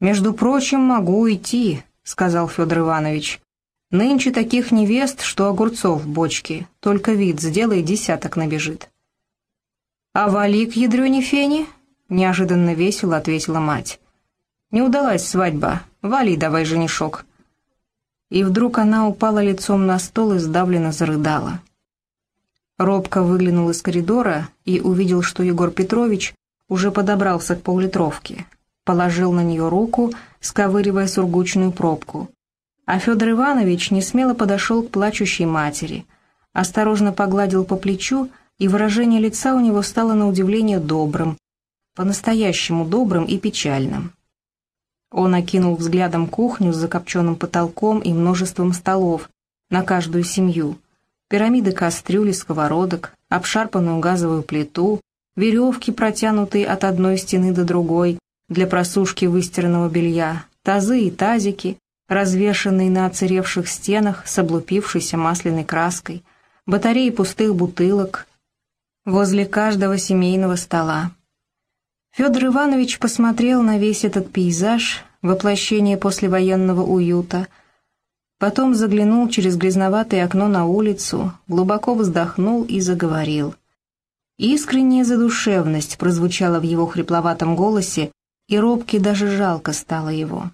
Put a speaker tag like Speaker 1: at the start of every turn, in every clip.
Speaker 1: «Между прочим, могу уйти», — сказал Федор Иванович. «Нынче таких невест, что огурцов в бочке, только вид сделай, десяток набежит». «А вали к ядрёне фени?» — неожиданно весело ответила мать. «Не удалась свадьба. Вали давай, женишок». И вдруг она упала лицом на стол и сдавленно зарыдала. Робко выглянул из коридора и увидел, что Егор Петрович уже подобрался к поллитровке, положил на нее руку, сковыривая сургучную пробку. А Федор Иванович несмело подошел к плачущей матери, осторожно погладил по плечу, и выражение лица у него стало на удивление добрым, по-настоящему добрым и печальным. Он окинул взглядом кухню с закопченным потолком и множеством столов на каждую семью, пирамиды кастрюли, сковородок, обшарпанную газовую плиту, веревки, протянутые от одной стены до другой для просушки выстиранного белья, тазы и тазики, развешанные на оцаревших стенах с облупившейся масляной краской, батареи пустых бутылок возле каждого семейного стола. Федор Иванович посмотрел на весь этот пейзаж, воплощение послевоенного уюта, Потом заглянул через грязноватое окно на улицу, глубоко вздохнул и заговорил. Искренняя задушевность прозвучала в его хрипловатом голосе, и робки даже жалко стало его.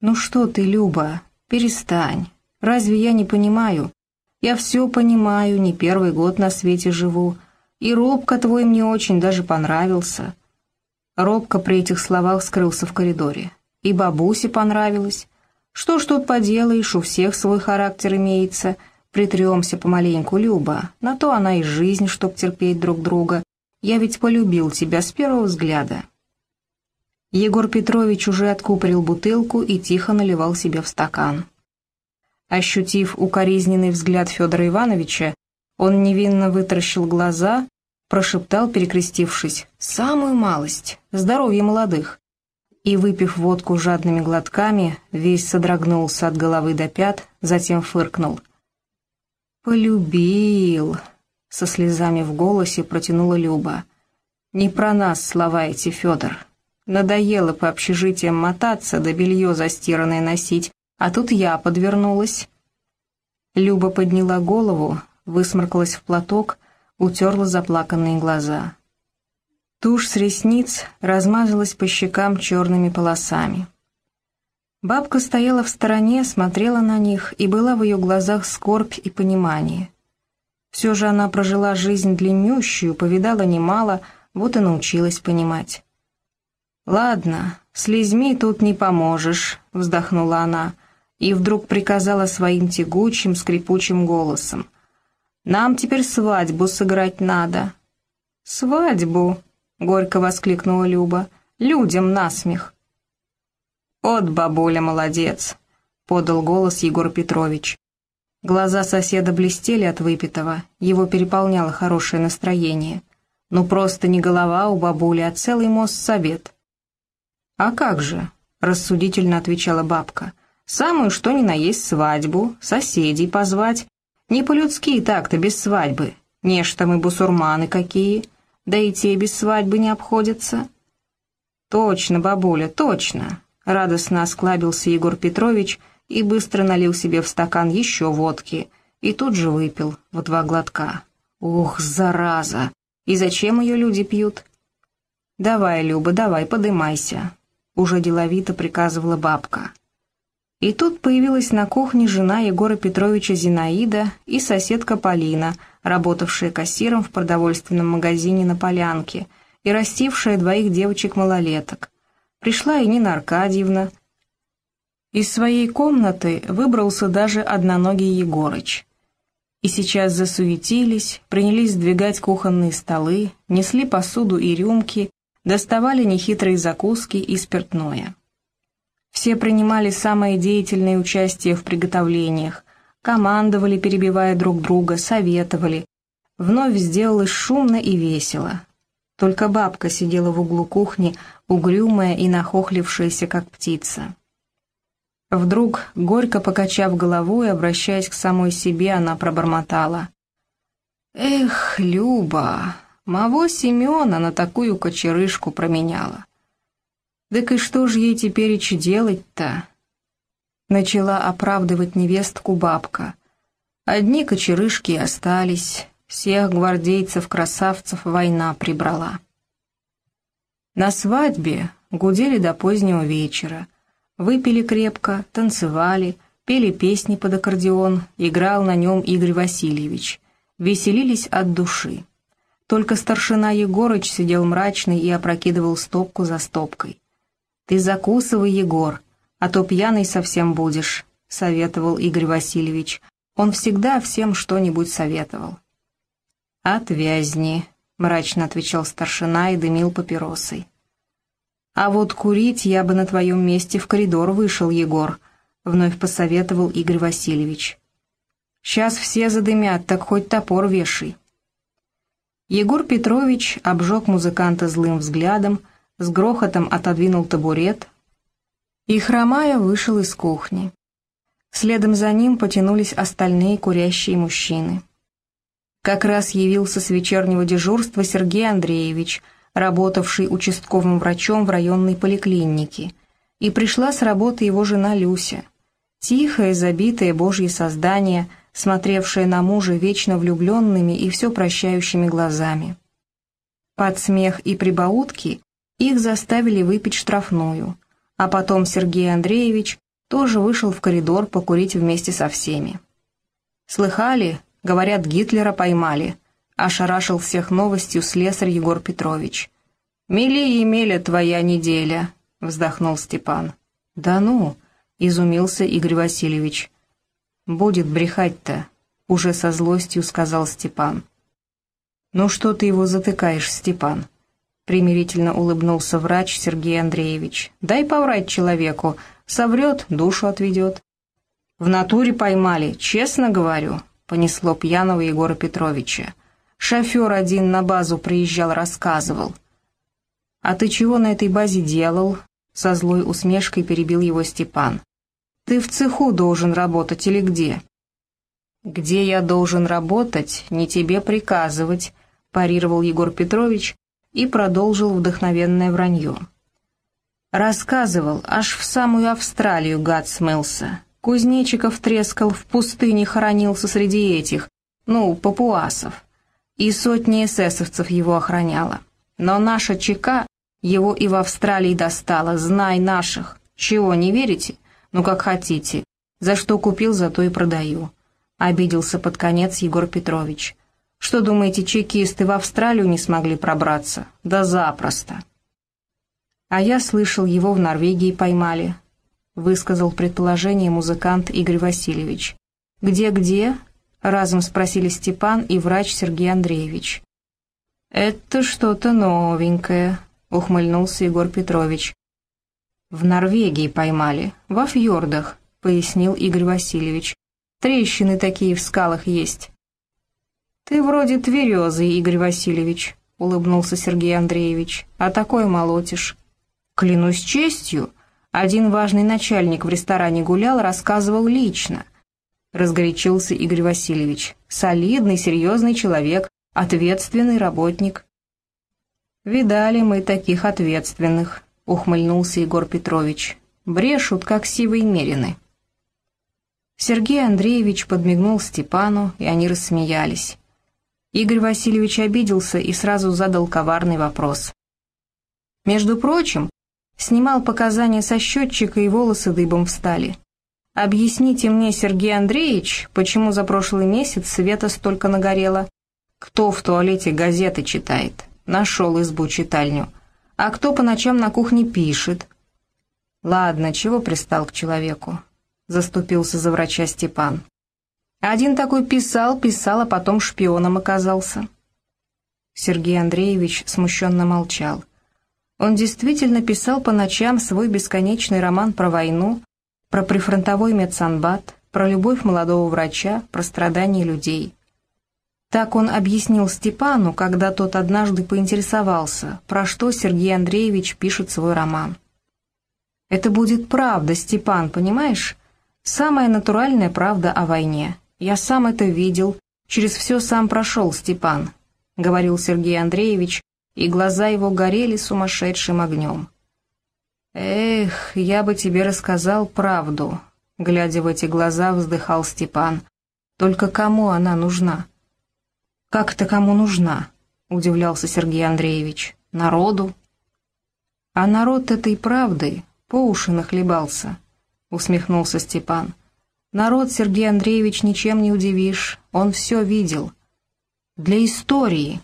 Speaker 1: «Ну что ты, Люба, перестань. Разве я не понимаю? Я все понимаю, не первый год на свете живу, и Робка твой мне очень даже понравился». Робка при этих словах скрылся в коридоре. И бабусе понравилось. Что ж тут поделаешь, у всех свой характер имеется. Притремся помаленьку, Люба. На то она и жизнь, чтоб терпеть друг друга. Я ведь полюбил тебя с первого взгляда». Егор Петрович уже откупорил бутылку и тихо наливал себе в стакан. Ощутив укоризненный взгляд Федора Ивановича, он невинно вытаращил глаза, прошептал, перекрестившись, «Самую малость, здоровье молодых» и, выпив водку жадными глотками, весь содрогнулся от головы до пят, затем фыркнул. «Полюбил!» — со слезами в голосе протянула Люба. «Не про нас слова эти, Федор. Надоело по общежитиям мотаться, да белье застиранное носить, а тут я подвернулась». Люба подняла голову, высморкалась в платок, утерла заплаканные глаза. Тушь с ресниц размазалась по щекам черными полосами. Бабка стояла в стороне, смотрела на них, и была в ее глазах скорбь и понимание. Все же она прожила жизнь длиннющую, повидала немало, вот и научилась понимать. «Ладно, с Лизьми тут не поможешь», — вздохнула она, и вдруг приказала своим тягучим, скрипучим голосом. «Нам теперь свадьбу сыграть надо». «Свадьбу?» — горько воскликнула Люба. «Людям насмех!» «От бабуля молодец!» — подал голос Егор Петрович. Глаза соседа блестели от выпитого, его переполняло хорошее настроение. Ну просто не голова у бабули, а целый мост совет. «А как же?» — рассудительно отвечала бабка. «Самую что ни на есть свадьбу, соседей позвать. Не по-людски так-то, без свадьбы. Не ж мы бусурманы какие да и те без свадьбы не обходятся». «Точно, бабуля, точно!» — радостно осклабился Егор Петрович и быстро налил себе в стакан еще водки и тут же выпил в два глотка. «Ух, зараза! И зачем ее люди пьют?» «Давай, Люба, давай, подымайся», — уже деловито приказывала бабка. И тут появилась на кухне жена Егора Петровича Зинаида и соседка Полина, работавшая кассиром в продовольственном магазине на Полянке и растившая двоих девочек-малолеток. Пришла и Нина Аркадьевна. Из своей комнаты выбрался даже одноногий Егорыч. И сейчас засуетились, принялись сдвигать кухонные столы, несли посуду и рюмки, доставали нехитрые закуски и спиртное. Все принимали самое деятельное участие в приготовлениях, командовали, перебивая друг друга, советовали. Вновь сделалось шумно и весело. Только бабка сидела в углу кухни, угрюмая и нахохлившаяся, как птица. Вдруг, горько покачав головой, обращаясь к самой себе, она пробормотала. «Эх, Люба, моего Семена на такую кочерышку променяла. «Так и что же ей теперь делать-то?» Начала оправдывать невестку бабка. Одни кочерышки остались, всех гвардейцев-красавцев война прибрала. На свадьбе гудели до позднего вечера, выпили крепко, танцевали, пели песни под аккордеон, играл на нем Игорь Васильевич, веселились от души. Только старшина Егорыч сидел мрачный и опрокидывал стопку за стопкой. «Ты закусывай, Егор, а то пьяный совсем будешь», — советовал Игорь Васильевич. Он всегда всем что-нибудь советовал. «Отвязни», — мрачно отвечал старшина и дымил папиросой. «А вот курить я бы на твоем месте в коридор вышел, Егор», — вновь посоветовал Игорь Васильевич. «Сейчас все задымят, так хоть топор вешай». Егор Петрович обжег музыканта злым взглядом, — с грохотом отодвинул табурет и, хромая, вышел из кухни. Следом за ним потянулись остальные курящие мужчины. Как раз явился с вечернего дежурства Сергей Андреевич, работавший участковым врачом в районной поликлинике, и пришла с работы его жена Люся. Тихое, забитое божье создание, смотревшее на мужа вечно влюбленными и все прощающими глазами. Под смех и прибаутки их заставили выпить штрафную, а потом Сергей Андреевич тоже вышел в коридор покурить вместе со всеми. «Слыхали? Говорят, Гитлера поймали», — ошарашил всех новостью слесарь Егор Петрович. «Мели и меля твоя неделя», — вздохнул Степан. «Да ну», — изумился Игорь Васильевич. «Будет брехать-то», — уже со злостью сказал Степан. «Ну что ты его затыкаешь, Степан?» примирительно улыбнулся врач Сергей Андреевич. «Дай поврать человеку, соврет, душу отведет». «В натуре поймали, честно говорю», — понесло пьяного Егора Петровича. «Шофер один на базу приезжал, рассказывал». «А ты чего на этой базе делал?» — со злой усмешкой перебил его Степан. «Ты в цеху должен работать или где?» «Где я должен работать, не тебе приказывать», — парировал Егор Петрович, и продолжил вдохновенное вранье. Рассказывал, аж в самую Австралию гад смылся. Кузнечиков трескал, в пустыне хоронился среди этих, ну, папуасов. И сотни эсэсовцев его охраняла. Но наша ЧК его и в Австралии достала, знай наших. Чего, не верите? Ну, как хотите. За что купил, за то и продаю. Обиделся под конец Егор Петрович. Что, думаете, чекисты в Австралию не смогли пробраться? Да запросто. А я слышал, его в Норвегии поймали, высказал предположение музыкант Игорь Васильевич. «Где-где?» — разом спросили Степан и врач Сергей Андреевич. «Это что-то новенькое», — ухмыльнулся Егор Петрович. «В Норвегии поймали, во фьордах», — пояснил Игорь Васильевич. «Трещины такие в скалах есть. «Ты вроде тверезый, Игорь Васильевич», — улыбнулся Сергей Андреевич, — «а такое молотишь». «Клянусь честью, один важный начальник в ресторане гулял, рассказывал лично». Разгорячился Игорь Васильевич. «Солидный, серьезный человек, ответственный работник». «Видали мы таких ответственных», — ухмыльнулся Егор Петрович. «Брешут, как сивые мерины». Сергей Андреевич подмигнул Степану, и они рассмеялись. Игорь Васильевич обиделся и сразу задал коварный вопрос. Между прочим, снимал показания со счетчика и волосы дыбом встали. «Объясните мне, Сергей Андреевич, почему за прошлый месяц света столько нагорело? Кто в туалете газеты читает? Нашел избу-читальню. А кто по ночам на кухне пишет?» «Ладно, чего пристал к человеку?» — заступился за врача Степан. Один такой писал, писал, а потом шпионом оказался. Сергей Андреевич смущенно молчал. Он действительно писал по ночам свой бесконечный роман про войну, про прифронтовой медсанбат, про любовь молодого врача, про страдания людей. Так он объяснил Степану, когда тот однажды поинтересовался, про что Сергей Андреевич пишет свой роман. «Это будет правда, Степан, понимаешь? Самая натуральная правда о войне. Я сам это видел, через все сам прошел Степан», — говорил Сергей Андреевич, и глаза его горели сумасшедшим огнем. «Эх, я бы тебе рассказал правду», — глядя в эти глаза, вздыхал Степан. «Только кому она нужна?» «Как это кому нужна?» — удивлялся Сергей Андреевич. «Народу?» «А народ этой правды по уши нахлебался», — усмехнулся Степан. «Народ, Сергей Андреевич, ничем не удивишь, он все видел. Для истории».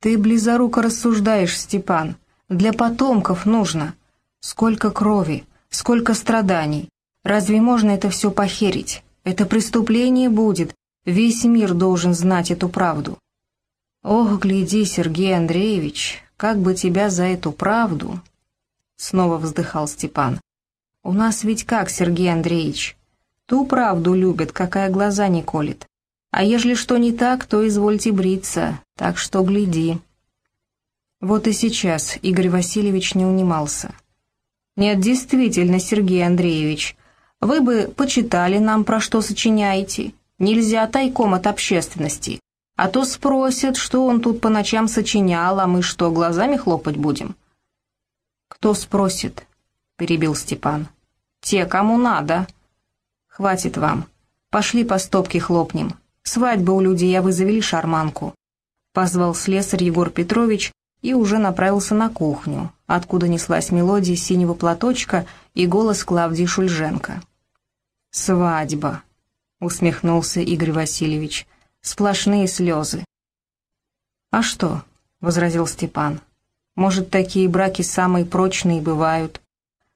Speaker 1: «Ты близоруко рассуждаешь, Степан. Для потомков нужно. Сколько крови, сколько страданий. Разве можно это все похерить? Это преступление будет. Весь мир должен знать эту правду». «Ох, гляди, Сергей Андреевич, как бы тебя за эту правду...» Снова вздыхал Степан. «У нас ведь как, Сергей Андреевич? Ту правду любят, какая глаза не колет. А ежели что не так, то извольте бриться, так что гляди». Вот и сейчас Игорь Васильевич не унимался. «Нет, действительно, Сергей Андреевич, вы бы почитали нам, про что сочиняете. Нельзя тайком от общественности. А то спросят, что он тут по ночам сочинял, а мы что, глазами хлопать будем?» «Кто спросит?» — перебил Степан. «Те, кому надо». «Хватит вам. Пошли по стопке хлопнем. Свадьба у людей, а вы завели шарманку». Позвал слесарь Егор Петрович и уже направился на кухню, откуда неслась мелодия синего платочка и голос Клавдии Шульженко. «Свадьба», — усмехнулся Игорь Васильевич, — Сплошные слезы. «А что?» — возразил Степан. «Может, такие браки самые прочные бывают.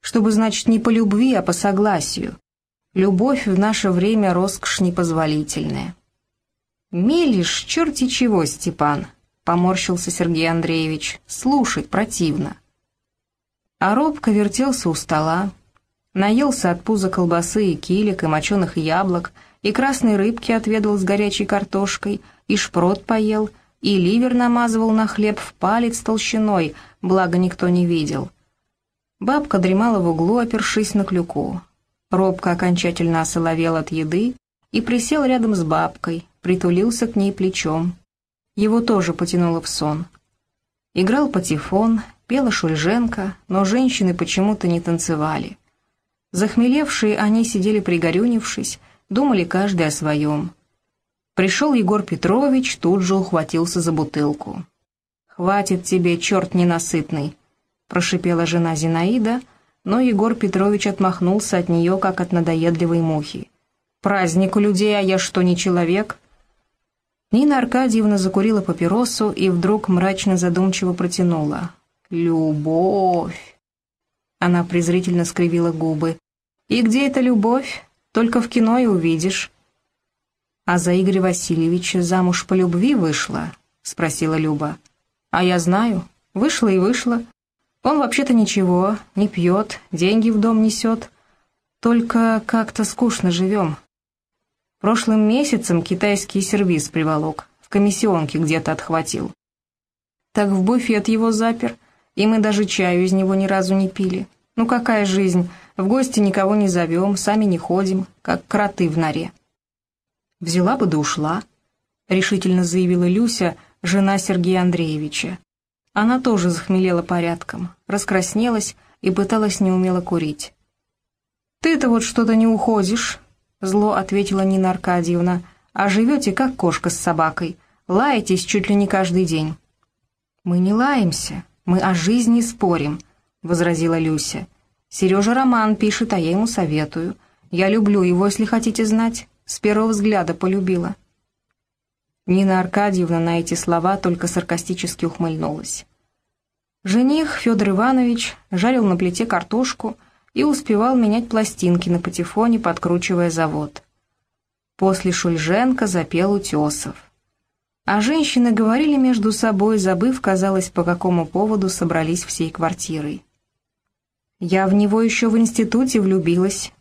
Speaker 1: Чтобы, значит, не по любви, а по согласию. Любовь в наше время роскошь непозволительная». «Мелешь, черти чего, Степан!» — поморщился Сергей Андреевич. «Слушать противно». А робко вертелся у стола, наелся от пуза колбасы и килек, и моченых яблок — и красной рыбки отведал с горячей картошкой, и шпрот поел, и ливер намазывал на хлеб в палец толщиной, благо никто не видел. Бабка дремала в углу, опершись на клюку. Робко окончательно осоловел от еды и присел рядом с бабкой, притулился к ней плечом. Его тоже потянуло в сон. Играл патефон, пела Шульженко, но женщины почему-то не танцевали. Захмелевшие они сидели пригорюнившись, думали каждый о своем. Пришел Егор Петрович, тут же ухватился за бутылку. «Хватит тебе, черт ненасытный!» — прошипела жена Зинаида, но Егор Петрович отмахнулся от нее, как от надоедливой мухи. «Праздник у людей, а я что, не человек?» Нина Аркадьевна закурила папиросу и вдруг мрачно задумчиво протянула. «Любовь!» Она презрительно скривила губы. «И где эта любовь? Только в кино и увидишь». «А за Игоря Васильевича замуж по любви вышла?» — спросила Люба. «А я знаю. Вышла и вышла. Он вообще-то ничего, не пьет, деньги в дом несет. Только как-то скучно живем. Прошлым месяцем китайский сервиз приволок, в комиссионке где-то отхватил. Так в буфет его запер, и мы даже чаю из него ни разу не пили. Ну какая жизнь? В гости никого не зовем, сами не ходим, как кроты в норе. Взяла бы да ушла, решительно заявила Люся, жена Сергея Андреевича. Она тоже захмелела порядком, раскраснелась и пыталась неумело курить. «Ты-то вот что-то не уходишь», — зло ответила Нина Аркадьевна, «а живете как кошка с собакой, лаетесь чуть ли не каждый день». «Мы не лаемся, мы о жизни спорим», — возразила Люся. Сережа роман пишет, а я ему советую. Я люблю его, если хотите знать. С первого взгляда полюбила». Нина Аркадьевна на эти слова только саркастически ухмыльнулась. Жених Федор Иванович жарил на плите картошку и успевал менять пластинки на патефоне, подкручивая завод. После Шульженко запел Утесов. А женщины говорили между собой, забыв, казалось, по какому поводу собрались всей квартирой. Я в него еще в институте влюбилась.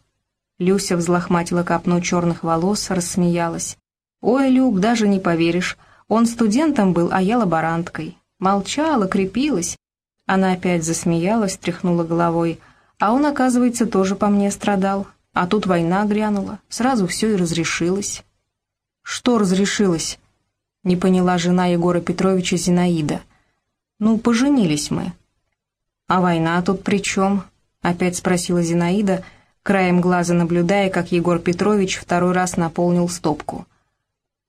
Speaker 1: Люся взлохматила копну черных волос, рассмеялась. «Ой, Люк, даже не поверишь, он студентом был, а я лаборанткой. Молчала, крепилась». Она опять засмеялась, тряхнула головой. «А он, оказывается, тоже по мне страдал. А тут война грянула, сразу все и разрешилось». «Что разрешилось?» — не поняла жена Егора Петровича Зинаида. «Ну, поженились мы». «А война тут при чем?» — опять спросила Зинаида, краем глаза наблюдая, как Егор Петрович второй раз наполнил стопку.